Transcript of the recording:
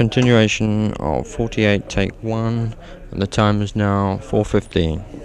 continuation of 48 take 1 and the time is now 4.15